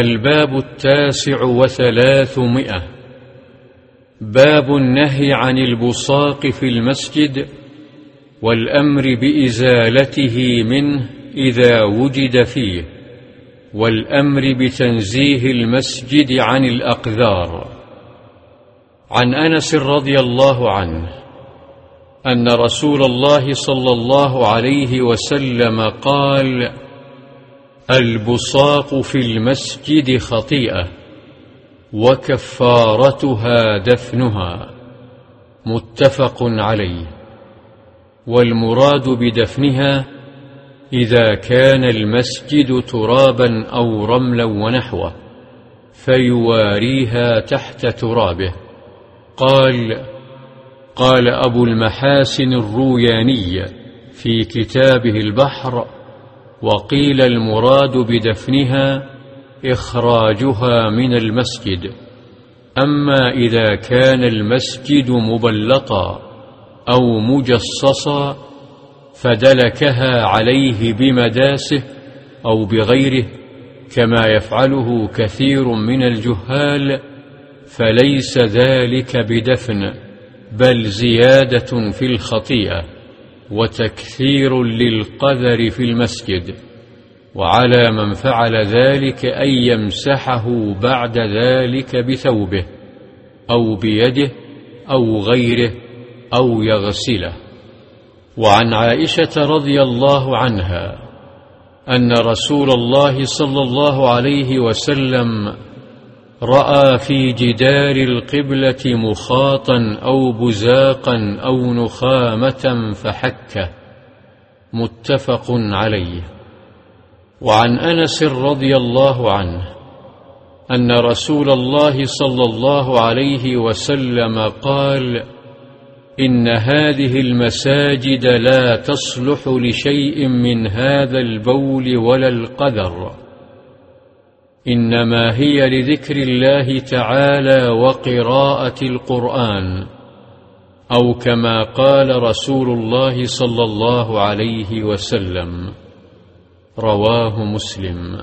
الباب التاسع وثلاثمائة. باب النهي عن البصاق في المسجد والأمر بإزالته منه إذا وجد فيه والأمر بتنزيه المسجد عن الأقذار. عن أنس رضي الله عنه أن رسول الله صلى الله عليه وسلم قال البصاق في المسجد خطيئة وكفارتها دفنها متفق عليه والمراد بدفنها إذا كان المسجد ترابا أو رملا ونحوه فيواريها تحت ترابه. قال قال أبو المحاسن الروياني في كتابه البحر وقيل المراد بدفنها إخراجها من المسجد. أما إذا كان المسجد مبلطا أو مجصصا فدلكها عليه بمداسه أو بغيره كما يفعله كثير من الجهال فليس ذلك بدفن بل زيادة في الخطيئة. وتكثير للقذر في المسجد وعلى من فعل ذلك أن يمسحه بعد ذلك بثوبه أو بيده أو غيره أو يغسله. وعن عائشة رضي الله عنها أن رسول الله صلى الله عليه وسلم رأى في جدار القبلة مخاطا أو بزاقا أو نخامة فحكه متفق عليه. وعن أنس رضي الله عنه أن رسول الله صلى الله عليه وسلم قال إن هذه المساجد لا تصلح لشيء من هذا البول ولا القذر إنما هي لذكر الله تعالى وقراءة القرآن أو كما قال رسول الله صلى الله عليه وسلم رواه مسلم.